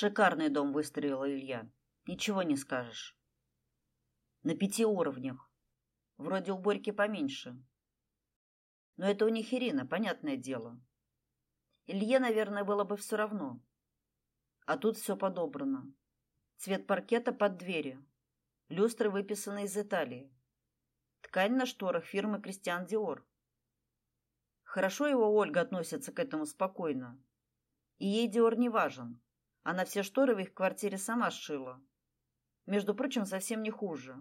Шикарный дом выстроил Илья. Ничего не скажешь. На пяти уровнях. Вроде у Борьки поменьше. Но это у них Ирина, понятное дело. Илье, наверное, было бы все равно. А тут все подобрано. Цвет паркета под двери. Люстры выписаны из Италии. Ткань на шторах фирмы Кристиан Диор. Хорошо его Ольга относится к этому спокойно. И ей Диор не важен. Она все шторы в их квартире сама сшила. Между прочим, совсем не хуже.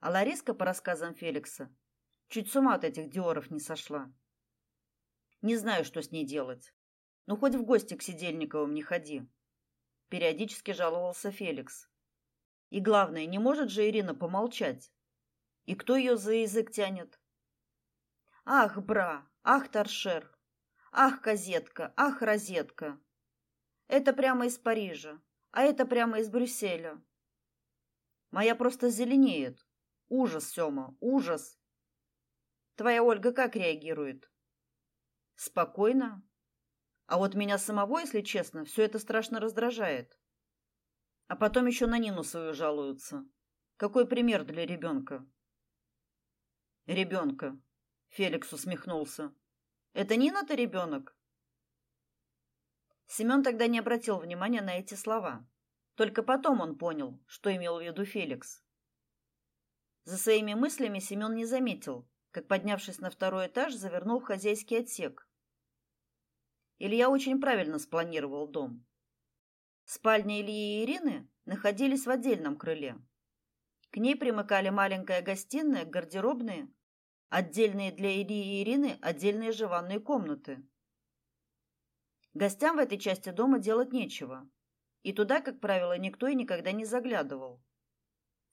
А Лариска, по рассказам Феликса, чуть с ума от этих Диоров не сошла. Не знаю, что с ней делать. Ну хоть в гости к Сидельниковым не ходи. Периодически жаловался Феликс. И главное, не может же Ирина помолчать. И кто ее за язык тянет? Ах, бра, ах, торшер, ах, казетка, ах, розетка. Это прямо из Парижа, а это прямо из Брюсселя. Моя просто зеленеет. Ужас, Сёма, ужас. Твоя Ольга как реагирует? Спокойно. А вот меня самого, если честно, все это страшно раздражает. А потом еще на Нину свою жалуются. Какой пример для ребенка? Ребенка. Феликс усмехнулся. Это Нина-то ребенок? Семен тогда не обратил внимания на эти слова. Только потом он понял, что имел в виду Феликс. За своими мыслями Семен не заметил, как, поднявшись на второй этаж, завернул в хозяйский отсек. Илья очень правильно спланировал дом. Спальня Ильи и Ирины находились в отдельном крыле. К ней примыкали маленькая гостиная, гардеробные, отдельные для Ильи и Ирины отдельные же ванные комнаты. Гостям в этой части дома делать нечего, и туда, как правило, никто и никогда не заглядывал.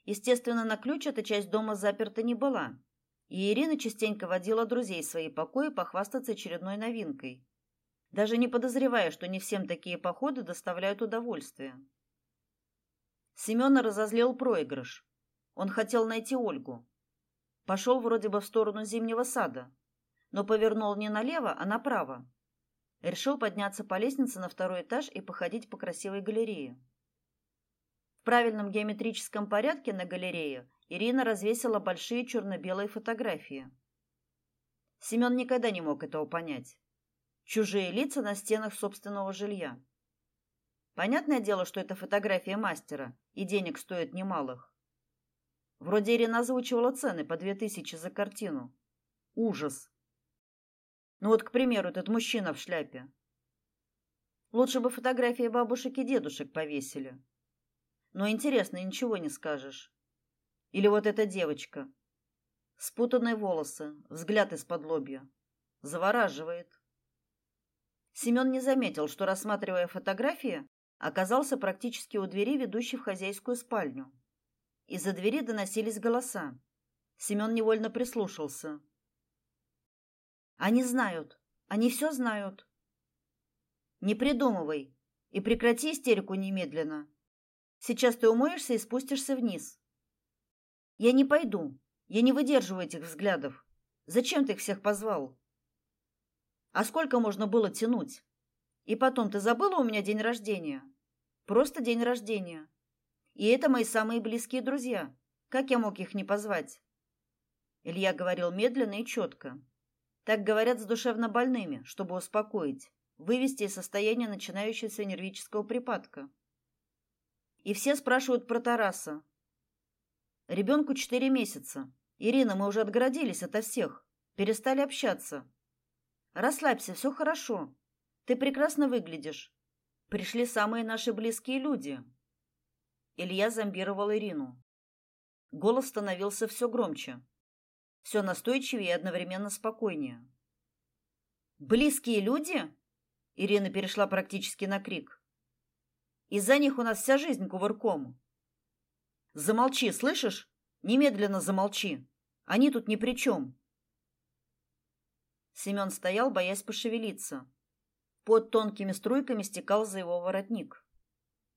Естественно, на ключ эта часть дома заперта не была, и Ирина частенько водила друзей в свои покои похвастаться очередной новинкой, даже не подозревая, что не всем такие походы доставляют удовольствие. Семёна разозлил проигрыш. Он хотел найти Ольгу. Пошел вроде бы в сторону зимнего сада, но повернул не налево, а направо решил подняться по лестнице на второй этаж и походить по красивой галерее. В правильном геометрическом порядке на галерее Ирина развесила большие черно-белые фотографии. Семен никогда не мог этого понять. Чужие лица на стенах собственного жилья. Понятное дело, что это фотография мастера, и денег стоит немалых. Вроде Ирина озвучивала цены по две тысячи за картину. Ужас. Ну вот, к примеру, этот мужчина в шляпе. Лучше бы фотографии бабушек и дедушек повесили. Но интересно, ничего не скажешь. Или вот эта девочка. Спутанные волосы, взгляд из-под лобья. Завораживает. Семен не заметил, что, рассматривая фотографии, оказался практически у двери, ведущей в хозяйскую спальню. Из-за двери доносились голоса. Семен невольно прислушался. Они знают. Они все знают. Не придумывай и прекрати истерику немедленно. Сейчас ты умоешься и спустишься вниз. Я не пойду. Я не выдерживаю этих взглядов. Зачем ты их всех позвал? А сколько можно было тянуть? И потом, ты забыла у меня день рождения? Просто день рождения. И это мои самые близкие друзья. Как я мог их не позвать? Илья говорил медленно и четко. Так говорят с душевно больными, чтобы успокоить, вывести из состояния начинающегося нервического припадка. И все спрашивают про Тараса. Ребенку четыре месяца. Ирина, мы уже отгородились ото всех, перестали общаться. Расслабься, все хорошо. Ты прекрасно выглядишь. Пришли самые наши близкие люди. Илья зомбировал Ирину. Голос становился все громче все настойчивее и одновременно спокойнее. Близкие люди? Ирина перешла практически на крик. Из-за них у нас вся жизнь кувырком. Замолчи, слышишь? Немедленно замолчи. Они тут ни при чем. Семен стоял, боясь пошевелиться. Под тонкими струйками стекал за его воротник.